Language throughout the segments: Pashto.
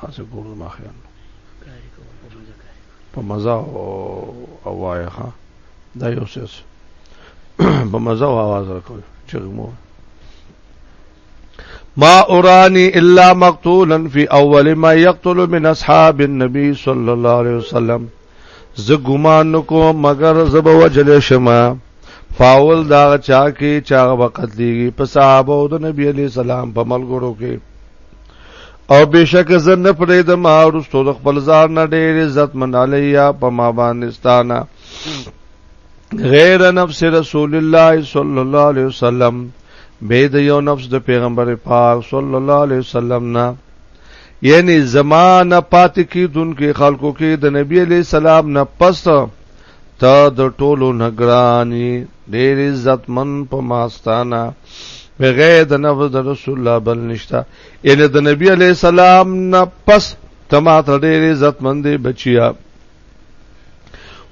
تاسو ګورو ما خیال په مزه او وای ها دا یو څه په مزه او आवाज راکوي چې مو ما اورانی الا مقتولا فی اول ما یقتل من اصحاب النبی صلی الله علیه وسلم ز ګمان کو مگر زب وجل شما فاول دا چا کې چا وقت دیږي په صحابه او د نبی علی سلام په ملګرو کې او بشک زه نه پرې د ما رستو د خپل ځار نه ډېر عزت من علیا په ما باندې ستانه غیر نفس رسول الله صلی الله علیه وسلم به د یو نفس د پیغمبر پاک صلی الله علیه وسلم نه یعنی زمانہ پات کی دن کې خلکو کې د نبی علی سلام نه پس ته د ټولو نگرانی ډیر عزت من په ماستانه بغیر د نبی د رسول الله بل نشتا ان د نبی علی السلام نه پس تما تر ډیر عزت من دی بچیا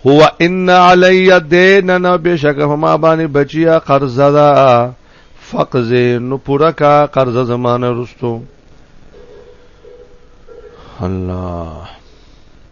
هو ان علی دینن بشک فما باندې بچیا قرض دا فقز نو پورا کا قرض زمانه رستو الله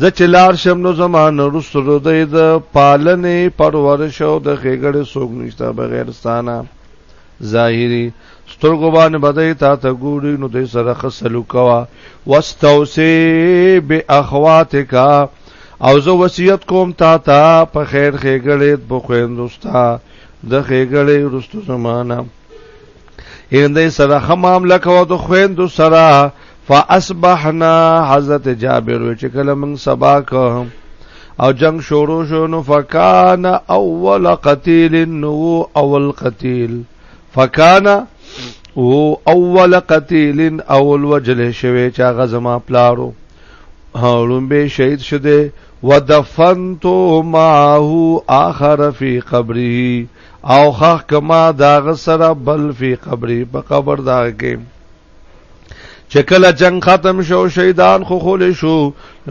زه چې لار شم نو زمان رسره د د پالنې پرورش او د خېګړې سوګ نشته بغیر ستانه ظاهری سترګو باندې بدای تا ته ګوري نو دې سره خسلو کوا واستوسی باخواتک او زه وصیت کوم تا ته په خیر خېګړې په خويندوستا د خېګړې رستو زمانہ ان دې سره خمام لکو د خويندو سره فاصبحنا حضرت جابر چې کله موږ سبا کو او جنگ شروع شو نو فکان اول قتیل نو اول قتیل فکان او اول قتیل اول وجل شوی چې هغه زما پلارو هاولم به شهید شده ودفنتو معه آخر فی قبره او خخ کما دا غسر بل فی قبری په قبر دا کې چکل جنگ ختم شو شهیدان خو خول شو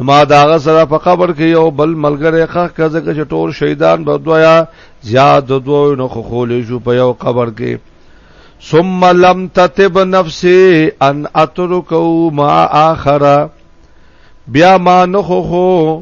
ما دا غسر په قبر کې یو بل ملګری خخ کزه کې ټول شهیدان به دویا زیاد دوه نو خو خول شو په یو قبر کې ثم لم تتب نفسي ان اتركو ما اخره بیا ما نخو خو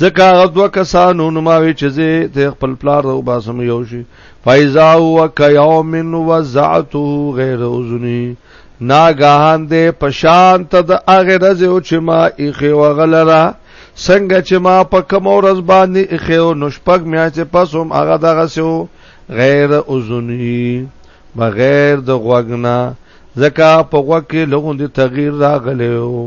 ځکه هغه دوه کسانو نو ما وی چې زه ته خپل پلار او باسم یو شي فایزا هو کیوم وزعته غیر اذنی ناګهان دې پشان ته د هغه ورځ او چې ما اخی وغلرا څنګه چې ما په کوم ورځ باندې اخی او نشپګ میا چې پس هم هغه دغه سو غیر اذنی بغیر د غوګنا زکه په غوکه لغون دي تغییر راغلی وو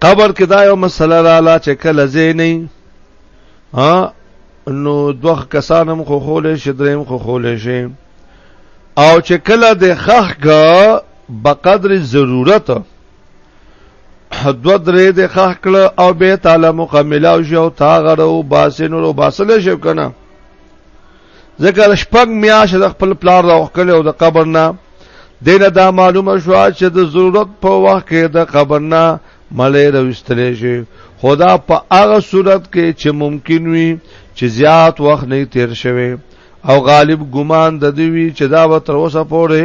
قبر کې دا یو مسله رااله چې کله زین نه ها نو دوه کسانم خو خولې شي دریم خو خولې شي او چې کله د خخګه بقدر ضرورت حدود درې د خخکړه او به تعالی مکمله او شو تا غره او باسنور او باسل شو کنه ځکه شپږ میاشت د خپل پلار راوخل او د قبر نه دینه دا معلومه شو چې د ضرورت په وخت کې د قبر نه ملې راوستلې شي خدا په هغه صورت کې چې ممکن وي چې زیات وخت نه تیر شوي او غالب ګمان د دې وی چې دا به تر اوسه پورې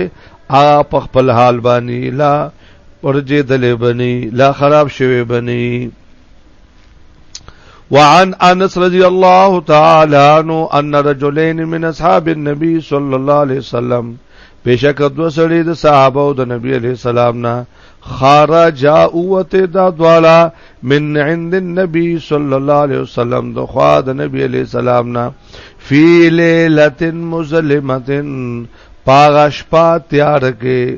هغه په خپل حال باندې لا ورجه دلې بني لا خراب شوي بني وعن انس رضی الله تعالی عنہ ان رجلین من اصحاب النبي صلی الله علیه وسلم بشک دو سړي د صحابه او د نبی علیہ السلام نه خارجا اوت دا دوالا من عند النبي صلی الله علیه وسلم د خوا د نبی علیہ السلام نه فی لیلۃ مظلمۃ پاغش پا تیار کې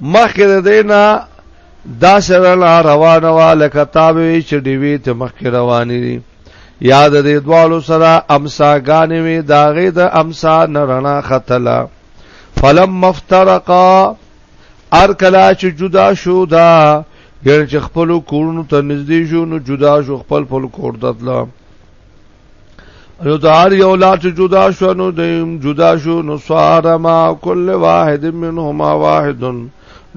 مخکې دینا دا سره روانه وا لکه تابوي چې دیوی ته مخکې روانې دي یاد دې دوالو سره امسا غانې وي داغه د امسا نرنا ختلا فلم مفترقا ار کلا چې جدا شو دا ګر چې خپل کورونو ته نږدې شو نو جدا شو خپل خپل کور دتلا نو دار یو لا چې جدا شو نو دیم جدا شو نو سوار ما کل واحد منهما واحد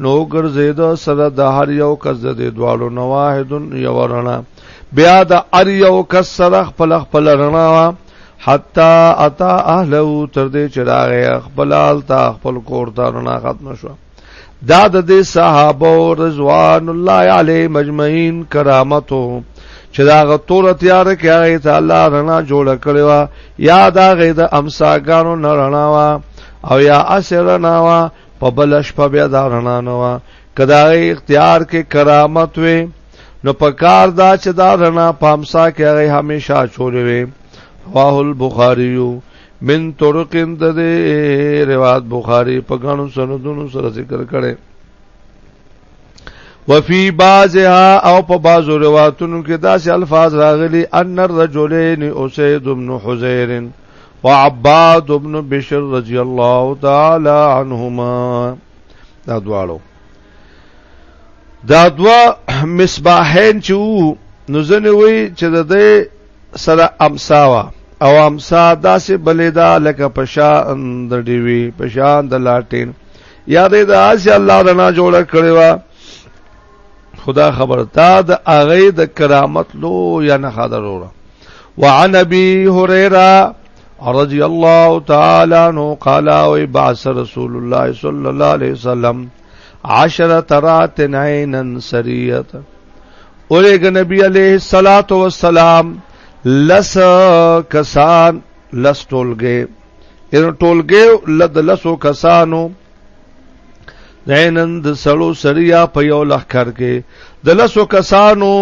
نو ګرځید سره د هر یو کس د دوالو نو واحد یو رڼا بیا د هر یو کس سره خپل خپل رڼا وا حتا اتا اهله تر دې چې راغی خپل حال تا خپل کور ته رڼا ختم شو دا د دې صحابه رضوان الله علیه مجمعین کرامتو چې دا غتور تیار کې هغه ته الله رڼا جوړ کړی وا یا دا غې د امساګانو نه رڼا وا او یا اسر رڼا وا په بلش په بیا دا رڼا نه وا کدا اختیار کې کرامت وي نو په کار دا چې دا رڼا پامسا کې هغه همیشه چولې وي واه البخاریو من طرق د دې روایت بخاری په غاڼو سندونو سره ذکر کړي وفي بعضها او په بعضو روایتونو کې داسې الفاظ راغلي ان الرجلين اسيد بن حزير وعباد بن بشر رضی الله تعالی عنهما دا دواړو دا دوا مصباحین چې نو ځنه وی چې د دې سره امسا وا او امسا داسې بلې دا لکه پشان د ډیوی پشان د لاټین یادې د آسی الله رنا جوړ کړی وا خدا خبر تا د اغه د کرامت لو یا نه خاطر وره وعن ابي هريره رضي الله تعالى عنه قال وبعث رسول الله صلى الله عليه وسلم عشرت رات عینن سریت اولګ نبی علیہ الصلات والسلام لس کسان لس ټولګه ان ټولګه لد لسو کسانو عینن د سړو سریا په یو لخر کې د لسو کسانو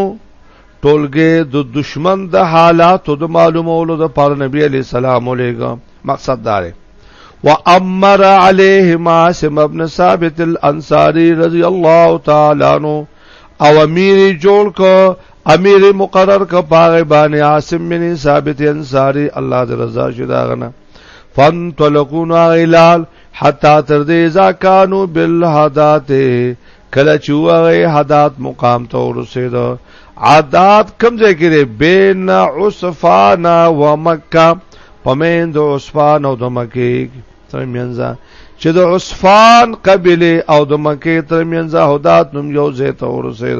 ټولګه د دشمن د حالاتو د معلومولو د پر نبی علی السلام علیګه مقصد دار و امر علیه ما سم ابن ثابت الانصاری رضی الله تعالی عنہ او امیر جوړ کو امیر مقرر کو پاغه باندې عاصم بن ثابت انصاری الله د رضا شدا غنه فن تلقون غلال حتا تر دې ځا کانو بالحداته کله چې وغه حدات مقام ته ورسید عادات کم ځای کې دی بین عصفان و مکه پمن د عصفان او د مکه ترمنځ چې د عصفان قبيله او د مکه ترمنځ حدات نوم یو ځای ته ورسید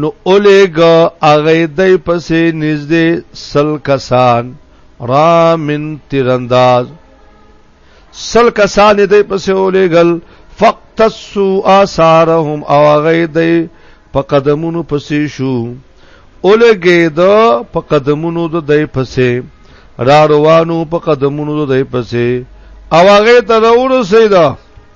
نو اولیګا هغه دای پسې نږدې سل کسان رامن تیرانداز سل کسان دای پسې اولیګل فقتصو آثارهم او هغه دای په قدمونو پسې شو اولګې د په قدمونو د دای پسې را روانو په قدمونو د دای پسې او هغه ته ورسېدا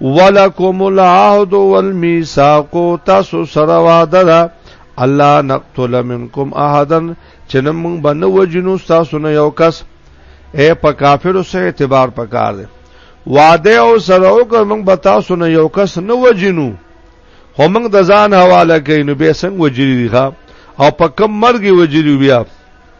ولکم العهد والمیثاق تاسو سره وعده ده الله نقتل منکم احدا چې موږ باندې وجنو تاسو نه یو کس اے په کافرو سره اعتبار پکار دی وعده او سره او که موږ به تاسو نه یو کس نه وجنو خو موږ د ځان حواله کینو به څنګه وجری دی او په کم مرګي وجری بیا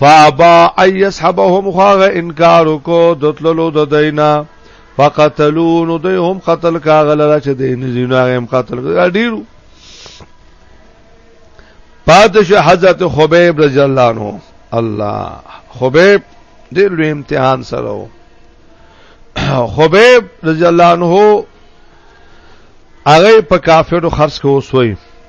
فابا ايسحبهم خواغ انکار کو دتللو د دینا فقتلوا نو دوی هم قتل کاغل را چې دین زینا هم قتل کړه ډیرو پادشه حضرت خبیب رضی الله عنه الله خبیب دې لوی امتحان سره خبیب رضی الله عنه هغه په کافرو خرڅ کو وسوي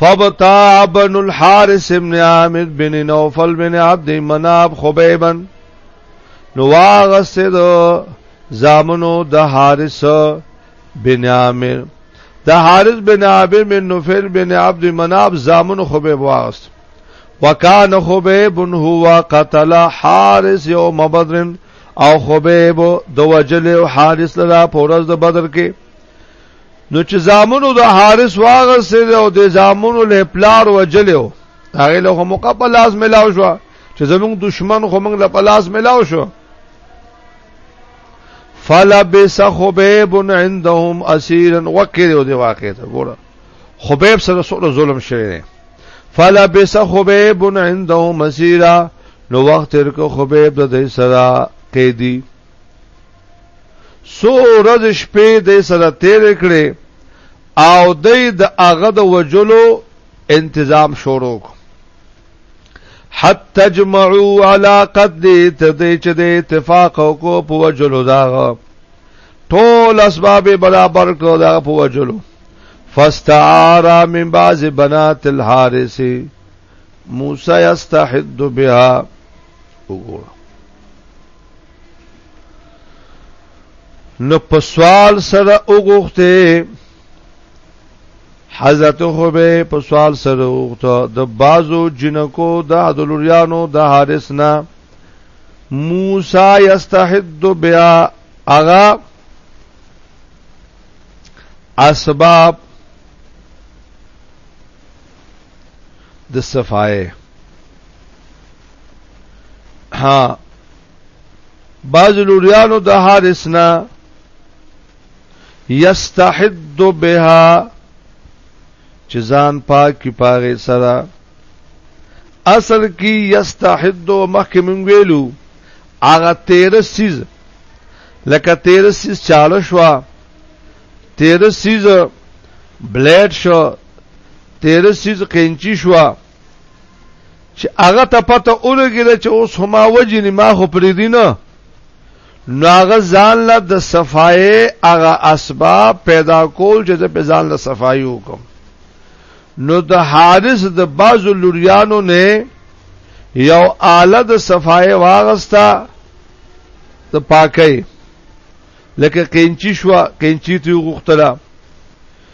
فبتا بن الحارث بن عامر بن نوفل بن عبد مناب خبيبا نو واغسته د زامنو د حارث بن عامر د حارث بن عامر بن نوفل بن عبد مناب زامنو خبيب واغست وکانه خبيب هو قتل حارث يوم بدر او خبيب د وجل حارث لرا پورز د بدر کې نو چې زامنو د حارث واغ سره او د زامنو له پلار وجلو هغه له موقع په لاس ملاو شو چې زمونږ دشمن خو موږ له په لاس ملاو شو فلبس خبيب عندهم اسيرا وکړو دی واقع ته ګوره خبيب سره سره ظلم شوی دی فلبس خبيب عندهم اسيرا نو وخت تر کو خبيب د دې سره قیدی سو رز شپې د سره تیر کړي او د د هغه د وجلو انتظام شروع حت تجمعوا على قد تدې چې د اتفاق کو په وجلو داغه ټول اسباب برابر کړو دا په وجلو فاستعار من بعض بنات الحارث موسی یستحد بها وګوره نو په سوال سره وګوخته حضرت خو به په سوال سره وګوخته د بازو جنکو د عدلوریانو د حارس نه موسی یستحد بها اغا اسباب د صفای ها باز لوریانو د حارسنا یستحد بها چې ځان پاک کی پاغه سره اصل کی یستحد مخکې مونږ ویلو هغه 13 سیز لکه 13 سیز چاله شو 13 سیز بلیډ شو تیر سیز قینچی شو چې هغه ته پته ولګیده چې اوس هما وجنی ما خو پرې دی نه نو هغه ځان له د صفای هغه اسباب پیدا کول چې په ځان له صفای وکم نو د حارث د باز لوریانو نه یو آله د صفای واغستا د پاکي لکه قینچی شو قینچی ته غختله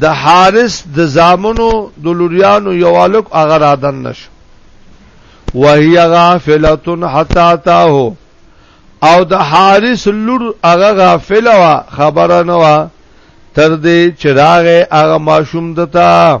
د حارث د زامنو د لوریانو یو الک هغه رادن نشو وهي غافلتن حتا تاه او د حارث لور هغه غافله وا خبره نه وا تر دې چراغ هغه ماشوم دتا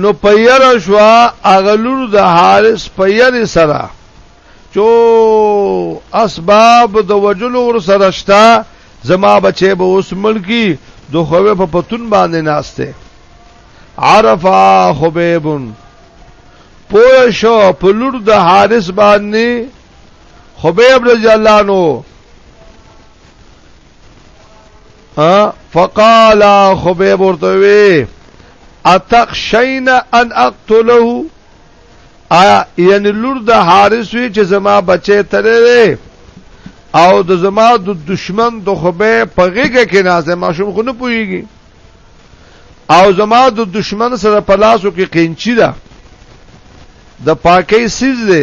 نو پیر شو اغلور د حارس پیر سره چو اسباب د وجلو ور سره شتا زما بچي به اوس ملکی دو خوې په پتون باندې ناشته عرفا خبيبن پوه شو په لور د حارس باندې خبيب رضی الله عنه فقال خبيب ورته وی اتخشین ان اقتله آیا یعنی لور د حارس وی چې زما بچی تللی او د زما د دشمن د خوبه په غیګه کې نازه ماشوم خو نه پويږي او زما د دشمن سره په لاسو کې قینچی ده د پاکي سیز ده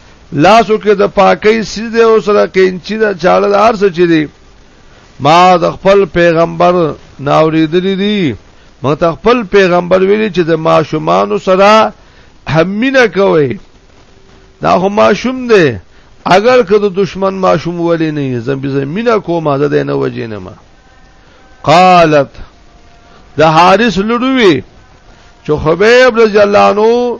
لاسو کې د پاکۍ سیز دی او سره کینچی دا چاړه د ارس چي دی ما د خپل پیغمبر ناوریدلې دي ما ته خپل پیغمبر ویلي چې د ماشومان سره همینه کوي دا خو ماشوم دی اگر که د دشمن ماشوم ولې نه زم به زمينه کومه ده نه وجینه ما قالت د حارث لړوي چې خبيب رضی الله عنه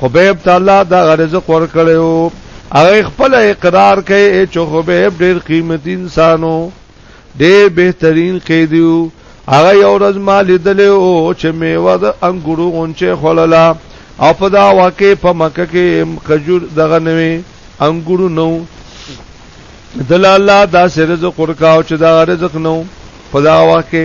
خبيب ته الله دا رزق ورکړیو هغه خپل اقرار کوي چې خبيب ډېر قیمتي انسانو ډېر بهترین قیدیو هغه یو ورځ ما لیدل او چې میوه د انګورو غونچه خړلا او په دا واقع په مکه کې کجور دغه نوي انګورو نو دل الله دا سره رزق ورکاو چې دا رزق نو په دا واقع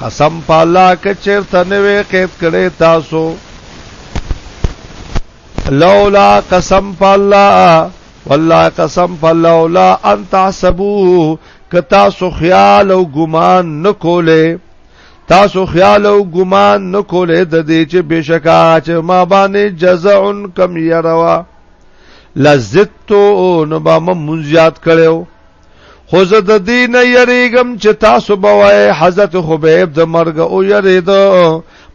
قسم په الله که چیرته نه وې قید کړي تاسو لولا قسم په الله والله قسم په لولا ان تحسبوه که تاسو خیال او ګمان نکولې تاسو خیال او ګمان نکولې د دې چې بشکا چې ما باندې جزع کم يروا لذت نو با مم زیات کړو خو زه د دې نه یریږم چې تاسو به وای حضرت خبیب د مرګ او یرید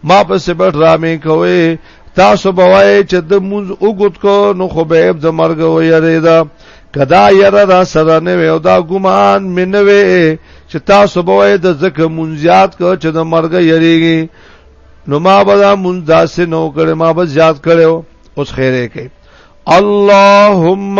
ما په سبا ډرامې کوي تاسو به وای چې د مونږ وګت کو نو خبیب د مرګ او یرید کدا یره را سره نه وي او دا ګمان مې نه وي چې تاسو به وای د زکه مونږ زیات کو چې د مرګ یریږي نو ما به دا مونږ داسې نو کړې ما به زیات کړو اوس خیره کوي اللهم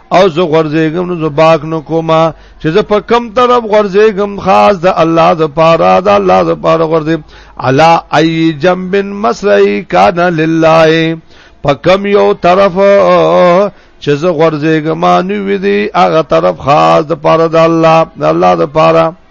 او زه غرزېګم نو زباک نو کوما چې زه په کم طرف غرزېګم خاص د الله د پاره د الله د پاره غرزې علا ای جنب مسرعی کان لله په کم یو طرف چې زه غرزېګم نو وی دی هغه طرف خاص د پاره د الله د الله د پاره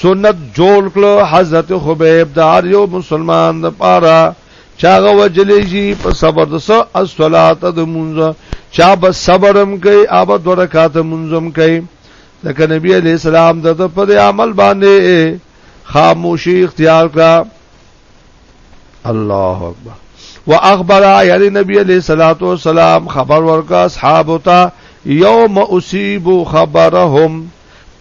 سنت جوړ کړو حضرت خبیب د هر یو مسلمان د پاره چاغه وجلې شي په صبر د سو الصلات د مونږ چا به صبرم کوي اوب د رکعات مونږم کوي لکه نبی علی السلام د په عمل باندې خاموشي اختیار کړه الله اکبر واخبر یعنی نبی علیہ الصلات والسلام خبر ورکا اصحاب تا یوم اصیب خبرهم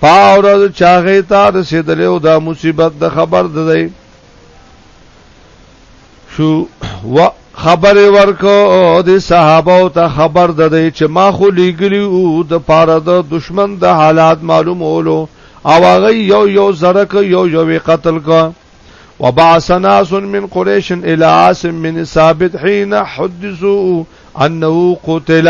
پاورز چاغه تا رسیدلې او دا مصیبت د خبر دی شو و خبر ورکو د صحابه او ته خبر دی چې ما خو لګلی او د پاره د دشمن د حالات معلومولو او هغه یو یو زرک یو یو قتل کو وبعث ناس من قريش الى عاصم من ثابت حين حدثوا انه قتل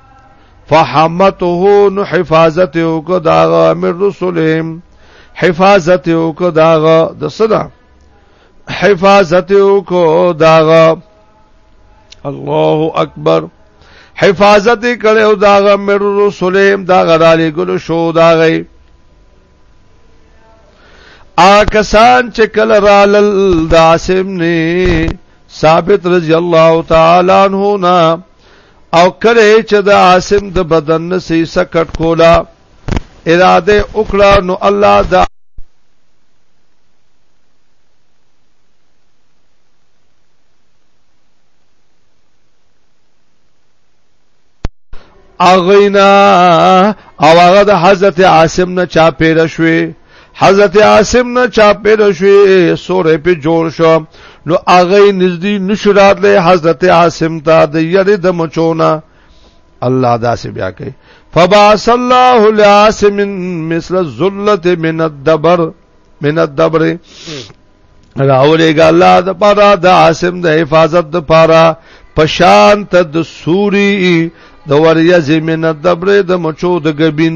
فحمته نو حفاظت او کو داغه من رسولهم حفاظت او کو داغه د صدا حفاظت او کو داغه الله اکبر حفاظت کړي او داغه من رسولهم داغه دالي ګل شو داغه آکسان چې کله رالل د عاصم نه ثابت رضی الله تعالی عنہ او کله چې د عاصم د بدن نه سي سکټ کولا اراده وکړه نو الله د اغینا او هغه د حضرت عاصم نه چا پیره شوی حضرت عاصم نه چا پیدا شوی سورې په جوړ شو نو هغه نږدې نشرات له حضرت عاصم ته د یری د مچونه الله داسې بیا کوي فبعث الله لعاصم مثل الذله من الدبر من الدبر راولېګا الله د پاره د عاصم د حفاظت د پاره پشان ته د سوري د وریځې من الدبر د مچو د غبین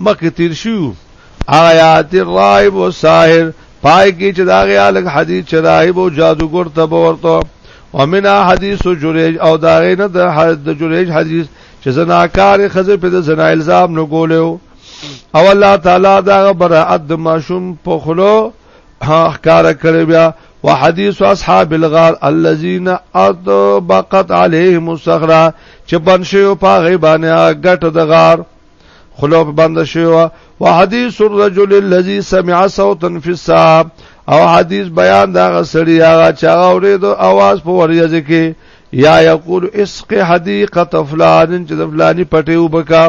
مکه تیر شو آیات الرائب و ساحر پای کې چې دا غیا لګ حدیث چې راهب او جادوګر ته ورته ومنه حدیث جریج او دا غی نه د جریج حدیث چې زناکار خزه په زنا الزام نو ګولیو او الله تعالی دا برائت د ماشوم په خلو احکار کړی بیا وحديث اصحاب الغار الذين اطبقت عليهم الصخره چې بن شو پاغه باندې غټ د غار خلوب بند شو وحديث الرجل الذي سمع صوتا في الساب او حدیث بیان دا غسړی هغه چا اورید اواز په وریځ کې یا یقول اسق حدیقه فلان چې فلانی پټیو بکا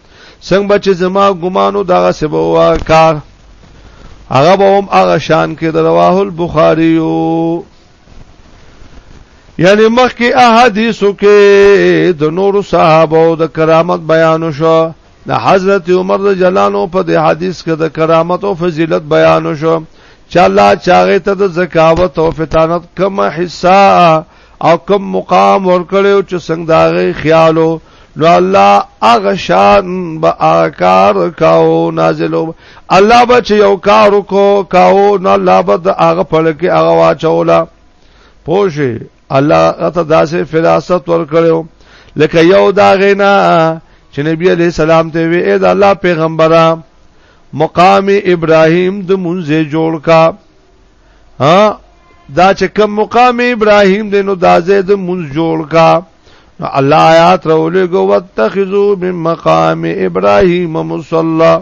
څنګه بچ زما ګمانو دغه سبوا کار هغه به هم هغه شان کې د رواه البخاری یو یعنی مخکې احادیثو کې د نور صحابه او د کرامت بیان شو د حضرت عمر د جلانو په د حدیث کې د کرامت او فضیلت بیان شو چې الله چاغه ته د زکاوت او فتانت کومه حصہ او کم مقام ورکړیو چې څنګه داغه خیالو نو الله هغه شان به آکار کاو نازلو الله به چې یو کار کو کاو نو الله به د هغه په لکه هغه واچولا پوښي الله غته داسې فراست ورکړیو لکه یو دا غینا چې نبی علی سلام ته وی اې د الله پیغمبره مقام ابراهیم د منځه جوړ کا ها دا چې کوم مقام ابراهيم دی نو دا زید مونږ جوړ کا نو الله آیات راولې گو واتخذو من مقام ابراهيم مصلا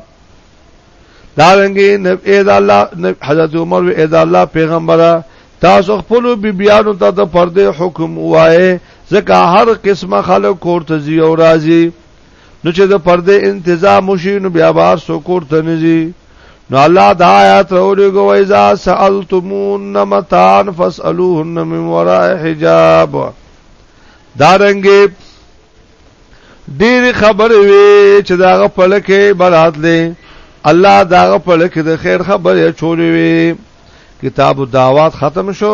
دا رنګي نبی دا الله حضرت عمر و ادا الله پیغمبره تاسو خپل بیبيانو ته د پردې حکم وایې ځکه هر قسمه خلک کوړته زی او راضي نو چې د پردې انتظام وشي نو بیا بار سو کوړته نزي نو الله دا آیات راوړي ګو اذا سالتمون متان فاسالوهن من وراء حجاب دارنګي ډیر خبرې وي چې داغه پلکې برات لې الله داغه پلکې د خیر خبرې چولې وي کتاب الدعوات ختم شو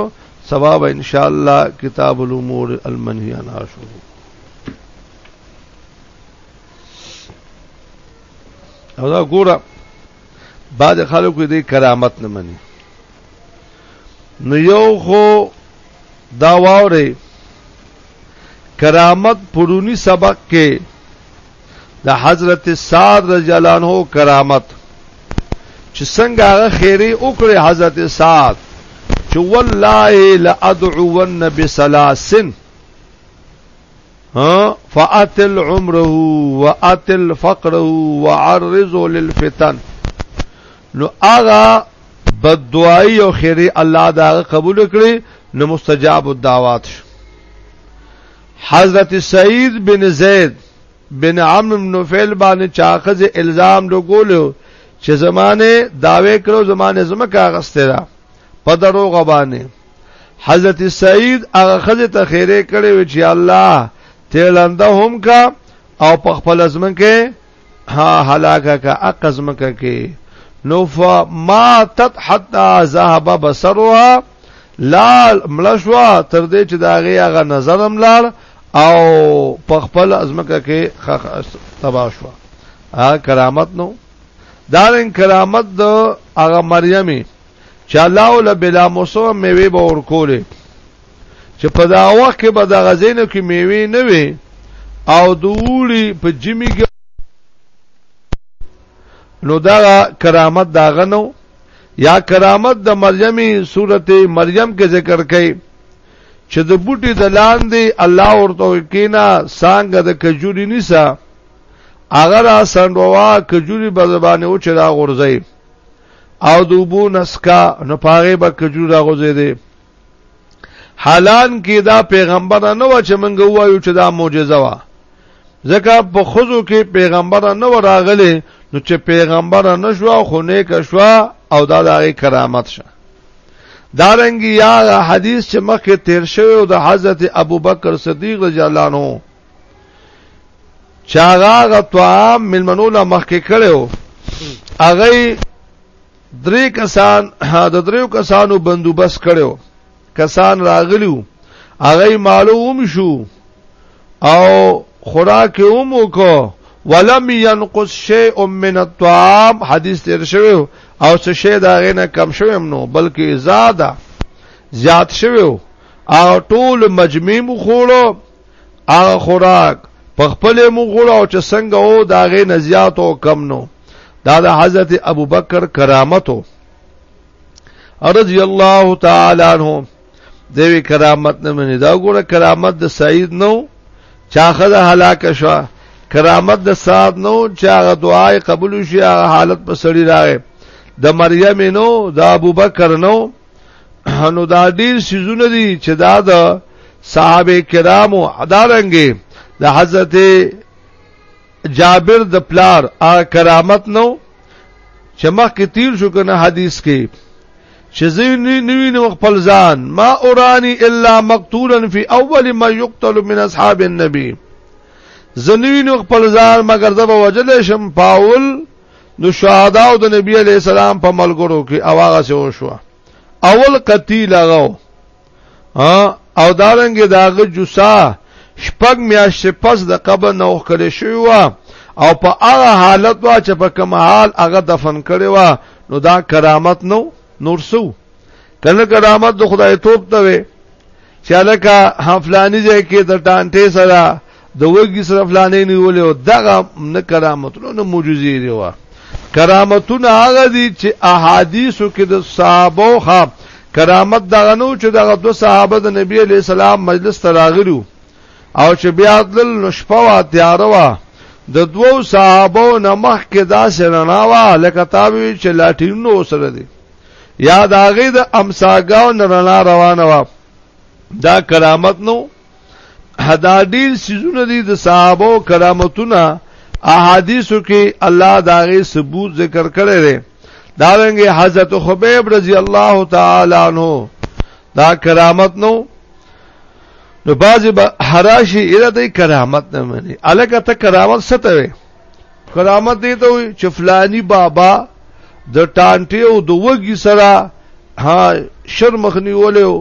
سبب ان شاء الله کتاب الامور المنهی عنها شروع او دا ګوره بعد خلکو دې کرامت نه مني نو یو خو دا واوري کرامت پرونی سبق کې د حضرت سعد رضی الله عنه کرامت چې څنګه هغه خیره وکړي حضرت سعد چې والله لادعون بسلاسن ها فاتل عمره واتل فقره وعرض للفتن نو هغه بدوای او خیره الله دا قبول کړي نو مستجاب الدعوات شو حضرت سعید بن زید بن عمرو بن نوفل باندې چاخذ الزام لګولو چې زمانه داوی کړو زمانه زمکه غستره په دروغ باندې حضرت سعید هغه خزه ته خیره کړي و چې الله تیلنده هم کا او په خپل ازمن کې ها هلاکه کا اقزم کې نو فما تت حتا ذهب بصرها لا ملشوا تر دې چې دا غي هغه نظرم لار او په خپل ازمکه کې تبا شو ا کرامت نو دارن کرامت د هغه مریمي چې الله ول بلا موسو میوه به ورکولې چې په دا وخت کې به د غزینو کې میوه نه وي او دوړي په جمی کې نو دا کرامت دا غنو یا کرامت د مریمی سورته مریم کې ذکر کړي چې د بوټي د لاندې الله ورته کینا څنګه د کجوري نسا اگر سندوا کجوري بزبانه او چې دا غورځي او دوبو نسکا نو پاغه به کجرو دا غوځې دي حالان کې دا پیغمبر نه و چې مونږ وایو چې دا معجزه و ځکه په خزو کې پیغمبر نه و راغله نو چې پیغمبر نه شو خو نیک شو او دا دغه کرامت شه دارنګ یا حدیث چې مخکې تیر شوی او د حضرت ابوبکر صدیق رضی الله عنه چاغه طعام ملمنو لا مخکې کړو اغه درې کسان د دریو کسانو بندوبست کړو کسان راغلیو اغه معلوم شو او خوراک هم وکړو ولم ينقص شيء من الطعام حدیث تیر شوی او څه شی دا غنه کم شوی نو بلکې زیاده زیات شوی او ټول مجمیم خوړو هغه خوراک په خپل مغړو چې څنګه او داغه نزيات او کم نو دا د حضرت ابوبکر کرامتو رضی الله تعالی عنہ دوی کرامت نه مني دا ګوره کرامت د سعید نو چا خدای هلاک شو کرامت د سعد نو چې هغه دعای قبول شي هغه حالت په سړی راغی د مریم نو د ابوبکر نو نو دا ډیر سيزونه دي چې دا د صحابه کرامو ادارنګي د حضرت جابر د پلار ا کرامت نو چې مخکې تیر شو کنه حدیث کې چې زینی نوی نو خپل ځان ما اورانی الا مقتولا فی اول ما یقتل من اصحاب النبی زنوی نو خپل ځان مگر د وجل شم پاول نو شهدا او د نبی علی السلام په ملګرو کې اواغه سه وشو اول قتیل هغه او دارنګ داغه جوسا شپږ میاشتې پس د قبر نو کړی شو او په هغه حالت وا چې په کوم حال هغه دفن کړی و نو دا کرامت نو نور سو کله کرامت د خدای توپ ته وي چې الکه حفلانی ځای کې د ټانټې سره د وګي سره فلانې نیولې او دغه نه کرامتونه نه معجزې دی وا کرامتونه هغه دي چې احادیثو کې د صحابه خو کرامت دغه نو چې دغه دو صحابه د نبی علی السلام مجلس ته راغلو او چې بیا دل نشپه وا تیار وا د دوو صحابو نمخ کې دا سرنا وا لکه تابوی چې لاټینو سره دي یا دا غي د امساګاو نرنا روانه وا دا کرامت نو حدا ډیر سيزونه دي د صحابه او کرامتونه احادیثو کې الله دا غي ثبوت ذکر کړی دی دا رنګ حضرت خبیب رضی الله تعالی عنہ دا کرامت نو نو بازي حراشي اله د کرامت نه مني الکه ته کرامت ستوي کرامت دی ته چې فلانی بابا د ټانټي او د وګي سره ها شرمخ نیولیو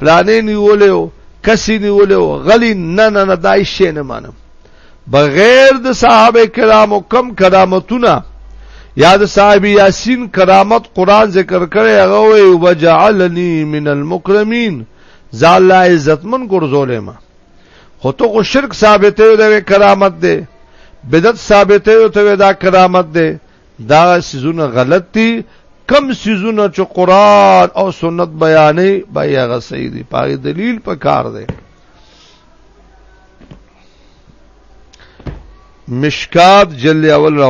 فلانه نیولیو کسی نیولیو غلی نه نه نه دای شي نه مانم بغیر د صحابه کرامو کم کرامتونه یا د صاحب یاسین کرامت قران ذکر کړي هغه وی وجعلنی من المکرمین زال عزتمن ګرځولې ما خو ته خو شرک ثابتې یو د کرامت دی بدعت ثابتې یو ته دا کرامت دی دا سيزونه غلط دي کم سيزونه چې قران او سنت بیانې بیا غ صحیح دي پاره دلیل په کار دی مشکات جل اول